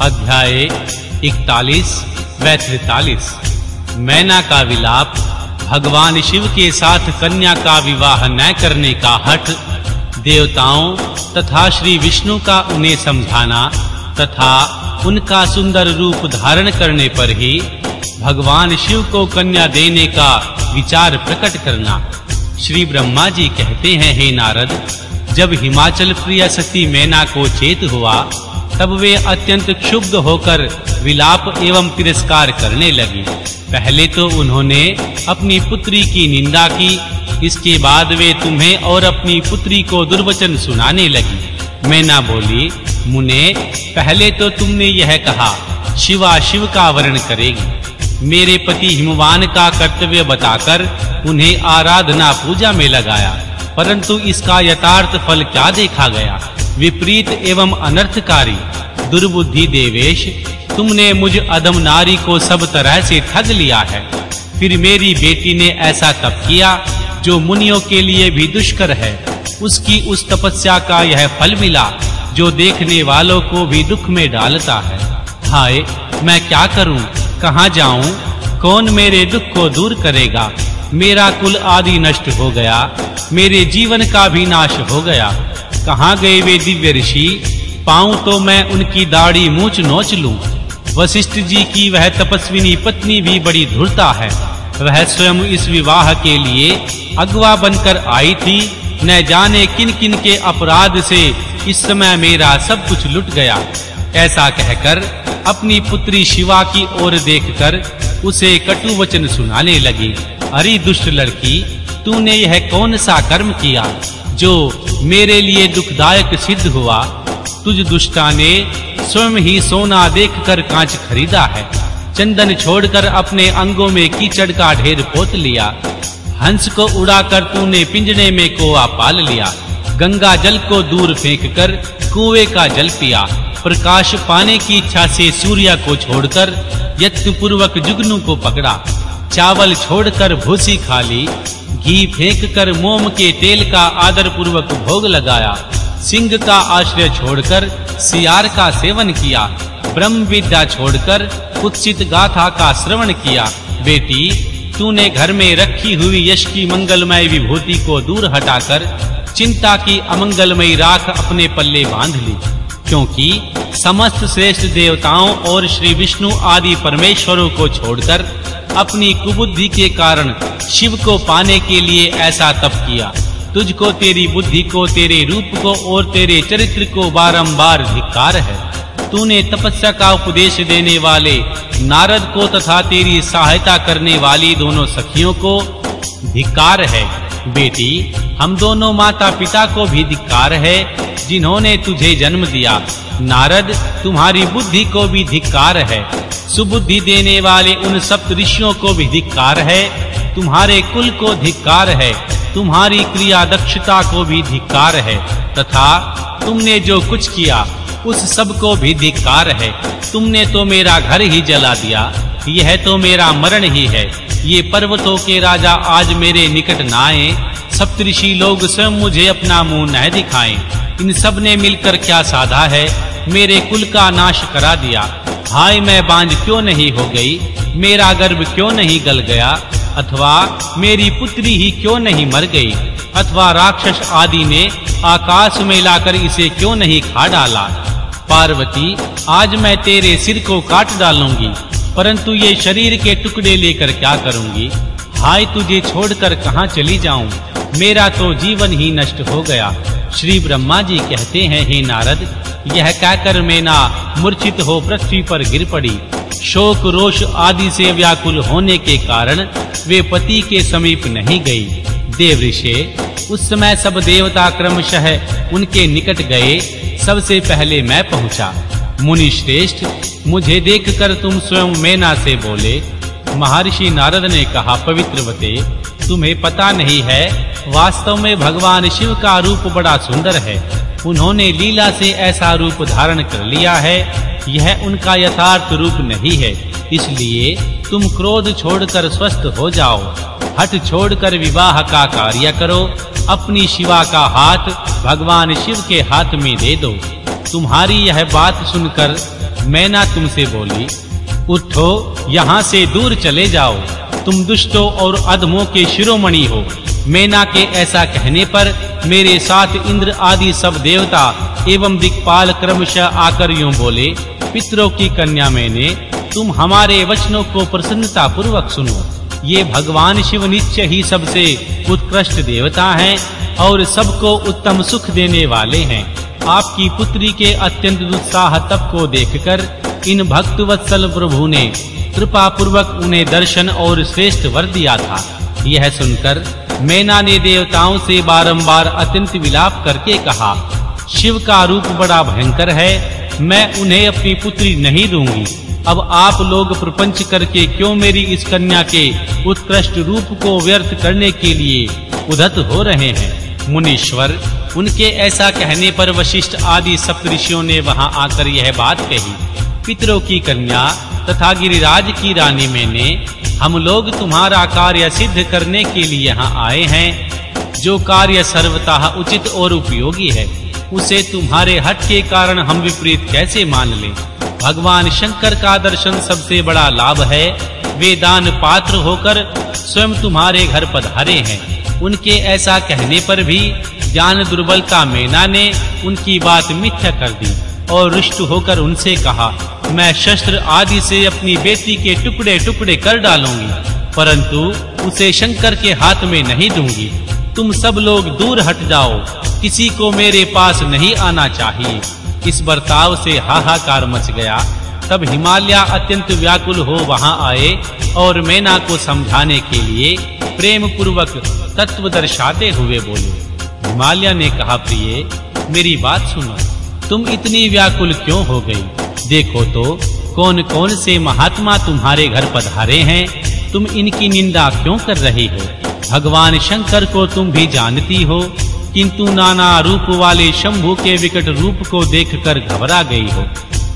अध्याय 41 व 43 मैना का विलाप, भगवान शिव के साथ कन्या का विवाह न करने का हठ, देवताओं तथा श्री विष्णु का उन्हें समझाना तथा उनका सुंदर रूप धारण करने पर ही भगवान शिव को कन्या देने का विचार प्रकट करना। श्री ब्रह्मा जी कहते हैं, हे नारद, जब हिमाचल प्रिय सती मैना को चेत हुआ तब वे अत्यंत क्षुब्ध होकर विलाप एवं तिरस्कार करने लगी। पहले तो उन्होंने अपनी पुत्री की निंदा की, इसके बाद वे तुम्हें और अपनी पुत्री को दुर्वचन सुनाने लगी। मैना बोली, मुने, पहले तो तुमने यह कहा, शिवा शिव का वर्ण करेगी। मेरे पति हिमवान का कर्तव्य बताकर उन्हें आराधना पूजा में लगाया, परंतु इसका यथार्थ फल क्या देखा गया? विपरीत एवं अनर्थकारी। दुर्बुद्धि देवेश, तुमने मुझ अदम नारी को सब तरह से ठग लिया है। फिर मेरी बेटी ने ऐसा तप किया, जो मुनियों के लिए भी दुष्कर है। उसकी उस तपस्या का यह फल मिला, जो देखने वालों को भी दुख में डालता है। हाय, मैं क्या करूँ? कहाँ जाऊँ? कौन मेरे दुख को दूर करेगा? मेरा कुल आदि नष्ट हो गया। मेरे जीवन का भी नाश हो गया। कहाँ गए वे दिव्य ऋषि? पाऊँ तो मैं उनकी दाढ़ी मूछ नोच लूँ। वशिष्ठ जी की वह तपस्विनी पत्नी भी बड़ी धुरता है। वह स्वयं इस विवाह के लिए अगवा बनकर आई थी। न जाने किन-किन के अपराध से इस समय मेरा सब कुछ लुट गया। ऐसा कहकर अपनी पुत्री शिवा की ओर देखकर उसे कटु वचन सुनाने लगी। अरे दुष्ट लड़की, तूने यह कौन सा कर्म किया? जो मेरे लिए दुखदायक सिद्ध हुआ, तुझ दुष्टा ने स्वयं ही सोना देखकर कांच खरीदा है। चंदन छोड़कर अपने अंगों में कीचड़ का ढेर पोत लिया। हंस को उड़ाकर तूने पिंजड़े में कोआ पाल लिया। गंगा जल को दूर फेंककर कुएँ का जल पिया। प्रकाश पाने की इच्छा से सूर्य को छोड़कर यत्न पूर्वक जुगनू को पकड़ा। चावल छोड़कर भूसी खा ली। घी फेंक कर मोम के तेल का आदर पूर्वक भोग लगाया। सिंह का आश्रय छोड़कर सियार का सेवन किया। ब्रह्म विद्या छोड़कर कुत्सित गाथा का श्रवण किया। बेटी, तूने घर में रखी हुई यश की मंगलमय विभूति को दूर हटाकर चिंता की अमंगलमयी राख अपने पल्ले बाँध ली। क्योंकि समस्त श्रेष्ठ देवताओं और श्री विष्णु आदि परमेश्वरों को छोड़कर अपनी कुबुद्धि के कारण शिव को पाने के लिए ऐसा तप किया। तुझको तेरी बुद्धि को, तेरे रूप को और तेरे चरित्र को बारंबार धिक्कार है। तूने तपस्या का उपदेश देने वाले, नारद को तथा तेरी सहायता करने वाली दोनों सखियों को धिक्कार है। बेटी, हम दोनों माता पिता को भी धिक्कार है, जिन्होंने तुझे जन्म दिया। नारद, तुम्हारी बुद्धि को भी धिक्कार है। सुबुद्धि देने वाले उन सप्त ऋषियों को भी धिक्कार है। तुम्हारे कुल को धिक्कार है, तुम्हारी क्रिया दक्षता को भी धिक्कार है, तथा तुमने जो कुछ किया, उस सबको भी धिक्कार है। तुमने तो मेरा घर ही जला दिया, यह तो मेरा मरण ही है। ये पर्वतों के राजा आज मेरे निकट न आए, सप्तऋषि लोग स्वयं मुझे अपना मुँह न दिखाएँ। इन सबने मिलकर क्या साधा है? मेरे कुल का नाश करा दिया। हाय, मैं बांझ क्यों नहीं हो गई? मेरा गर्भ क्यों नहीं गल गया? अथवा मेरी पुत्री ही क्यों नहीं मर गई? अथवा राक्षस आदि ने आकाश में लाकर इसे क्यों नहीं खा डाला? पार्वती, आज मैं तेरे सिर को काट डालूँगी, परंतु ये शरीर के टुकड़े लेकर क्या करूँगी? हाय तुझे छोड़कर कहाँ चली जाऊँ? मेरा तो जीवन ही नष्ट हो गया। श्री ब्रह्मा जी कहते हैं, हे नारद यह कहकर मैना मूर्छित हो पृथ्वी पर गिर पड़ी। शोक रोष आदि से व्याकुल होने के कारण वे पति के समीप नहीं गई। देवऋषि उस समय सब देवता क्रमशः उनके निकट गए। सबसे पहले मैं पहुँचा। मुनि श्रेष्ठ मुझे देखकर तुम स्वयं मैना से बोले, महर्षि नारद ने कहा, पवित्रवते, तुम्हें पता नहीं है, वास्तव में भगवान शिव का रूप बड़ा सुंदर है। उन्होंने लीला से ऐसा रूप धारण कर लिया है। यह उनका यथार्थ रूप नहीं है। इसलिए तुम क्रोध छोड़कर स्वस्थ हो जाओ। हट छोड़कर विवाह का कार्य करो। अपनी शिवा का हाथ भगवान शिव के हाथ में दे दो। तुम्हारी यह बात सुनकर मैना तुमसे बोली, उठो, यहाँ से दूर चले जाओ। तुम दुष्टों और अधमों के शिरोमणि हो। मैना के ऐसा कहने पर मेरे साथ इंद्र आदि सब देवता एवं दिक्पाल क्रमशः आकर यूँ बोले, पितरों की कन्या मैंने, तुम हमारे वचनों को प्रसन्नता पूर्वक सुनो। ये भगवान शिव नित्य ही सबसे उत्कृष्ट देवता हैं और सबको उत्तम सुख देने वाले हैं। आपकी पुत्री के अत्यंत उत्साह तप को देखकर इन भक्त वत्सल प्रभु ने कृपा पूर्वक उन्हें दर्शन और श्रेष्ठ वर दिया था। यह सुनकर मैना ने देवताओं से बारंबार अत्यंत विलाप करके कहा, शिव का रूप बड़ा भयंकर है, मैं उन्हें अपनी पुत्री नहीं दूँगी। अब आप लोग प्रपंच करके क्यों मेरी इस कन्या के उत्कृष्ट रूप को व्यर्थ करने के लिए उदत हो रहे हैं? मुनीश्वर, उनके ऐसा कहने पर वशिष्ठ आदि सप्तऋषियों ने वहाँ आकर यह बात कही। पितरों की कन्या तथा गिरिराज की रानी मैंने, हम लोग तुम्हारा कार्य सिद्ध करने के लिए यहाँ आए हैं। जो कार्य सर्वतः उचित और उपयोगी है, उसे तुम्हारे हट के कारण हम विपरीत कैसे मान लें? भगवान शंकर का दर्शन सबसे बड़ा लाभ है। वे दान पात्र होकर स्वयं तुम्हारे घर पधारे हैं। उनके ऐसा कहने पर भी ज्ञान दुर्बलता मैना ने उनकी बात मिथ्या कर दी और रुष्ट होकर उनसे कहा मैं शस्त्र आदि से अपनी बेटी के टुकड़े-टुकड़े कर डालूँगी, परंतु उसे शंकर के हाथ में नहीं दूँगी। तुम सब लोग दूर हट जाओ, किसी को मेरे पास नहीं आना चाहिए। इस बर्ताव से हाहाकार मच गया। तब हिमालय अत्यंत व्याकुल हो वहाँ आए और मैना को समझाने के लिए प्रेम पूर्वक तत्व दर्शाते हुए बोले, हिमालय ने कहा, प्रिय, मेरी बात सुनो। तुम इतनी व्याकुल क्यों हो गई? देखो तो कौन-कौन से महात्मा तुम्हारे घर पधारे हैं? तुम इनकी निंदा क्यों कर रहे हो? भगवान शंकर को तुम भी जानती हो, किंतु नाना रूप वाले शंभु के विकट रूप को देखकर घबरा गई हो।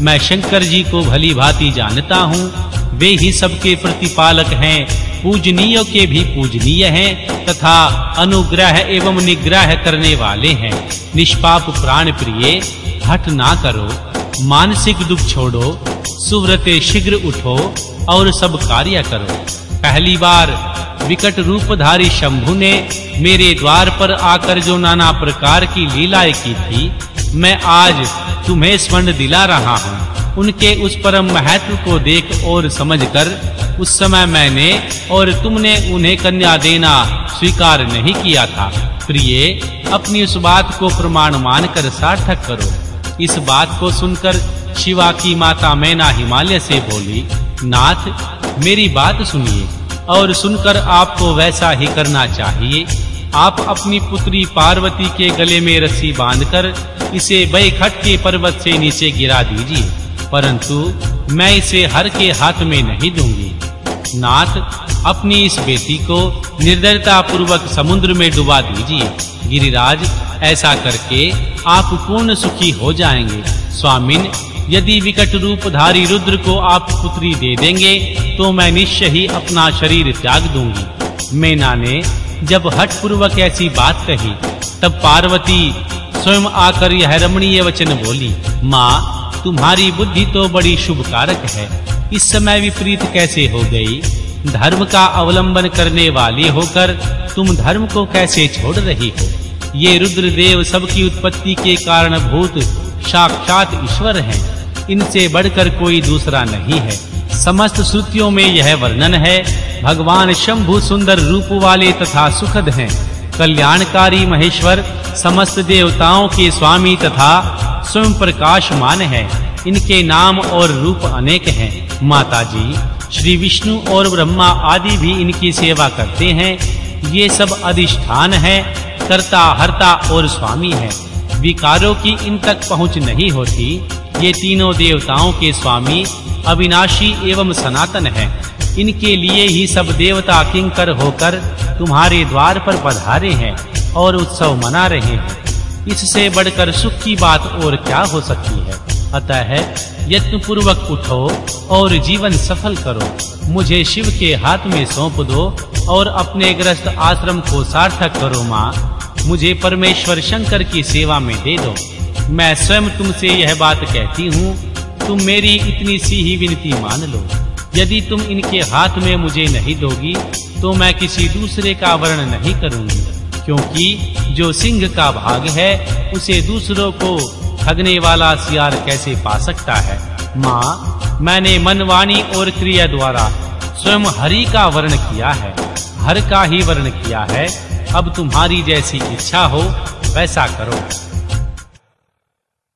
मैं शंकर जी को भली भांति जानता हूँ, वे ही सबके प्रतिपालक हैं, पूजनीय के भी पूजनीय हैं, तथा अनुग्रह एवं निग्रह करने वाले हैं। निष्पाप प्राण प्रिय हट ना करो। मानसिक दुख छोड़ो, सुव्रते शीघ्र उठो और सब कार्य करो। पहली बार विकट रूपधारी शंभु ने मेरे द्वार पर आकर जो नाना प्रकार की लीलाएँ की थी, मैं आज तुम्हें स्मरण दिला रहा हूँ। उनके उस परम महत्व को देख और समझकर उस समय मैंने और तुमने उन्हें कन्या देना स्वीकार नहीं किया था। प्रिय, अपनी उस बात को प्रमाण मानकर सार्थक करो। इस बात को सुनकर शिवा की माता मैना हिमालय से बोली, नाथ, मेरी बात सुनिए और सुनकर आपको वैसा ही करना चाहिए। आप अपनी पुत्री पार्वती के गले में रस्सी बांधकर इसे बैखट के पर्वत से नीचे गिरा दीजिए, परंतु मैं इसे हर के हाथ में नहीं दूँगी। नाथ, अपनी इस बेटी को निर्दयता पूर्वक समुद्र में डुबा दीजिए। गिरिराज ऐसा करके आप पूर्ण सुखी हो जाएँगे। स्वामिन, यदि विकट रूपधारी रुद्र को आप पुत्री दे देंगे तो मैं निश्चय ही अपना शरीर त्याग दूँगी। मैना ने जब हठ पूर्वक ऐसी बात कही, तब पार्वती स्वयं आकर यह रमणीय वचन बोली, माँ, तुम्हारी बुद्धि तो बड़ी शुभ कारक है। इस समय विपरीत कैसे हो गई? धर्म का अवलंबन करने वाली होकर तुम धर्म को कैसे छोड़ रही हो? ये रुद्रदेव सबकी उत्पत्ति के कारण भूत साक्षात ईश्वर हैं। इनसे बढ़कर कोई दूसरा नहीं है। समस्त श्रुतियों में यह वर्णन है, भगवान शंभु सुंदर रूप वाले तथा सुखद हैं। कल्याणकारी महेश्वर, समस्त देवताओं के स्वामी तथा स्वयं प्रकाशमान है। इनके नाम और रूप अनेक हैं। माता जी श्री विष्णु और ब्रह्मा आदि भी इनकी सेवा करते हैं। ये सब अधिष्ठान है। कर्ता, हर्ता और स्वामी है। विकारों की इन तक पहुँच नहीं होती। ये तीनों देवताओं के स्वामी, अविनाशी एवं सनातन है। इनके लिए ही सब देवता किंकर होकर तुम्हारे द्वार पर पधारे हैं और उत्सव मना रहे हैं। इससे बढ़कर सुख की बात और क्या हो सकती है? अतः यत्न पूर्वक उठो और जीवन सफल करो। मुझे शिव के हाथ में सौंप दो और अपने ग्रस्त आश्रम को सार्थक करो माँ। मुझे परमेश्वर शंकर की सेवा में दे दो। मैं स्वयं तुमसे यह बात कहती हूँ, तुम मेरी इतनी सी ही विनती मान लो। यदि तुम इनके हाथ में मुझे नहीं दोगी तो मैं किसी दूसरे का वर्ण नहीं करूँगी। क्योंकि जो सिंह का भाग है, उसे दूसरों को ठगने वाला सियार कैसे पा सकता है? माँ, मैंने मनवाणी और क्रिया द्वारा स्वयं हरि का वर्ण किया है, हर का ही वर्ण किया है अब तुम्हारी जैसी इच्छा हो वैसा करो।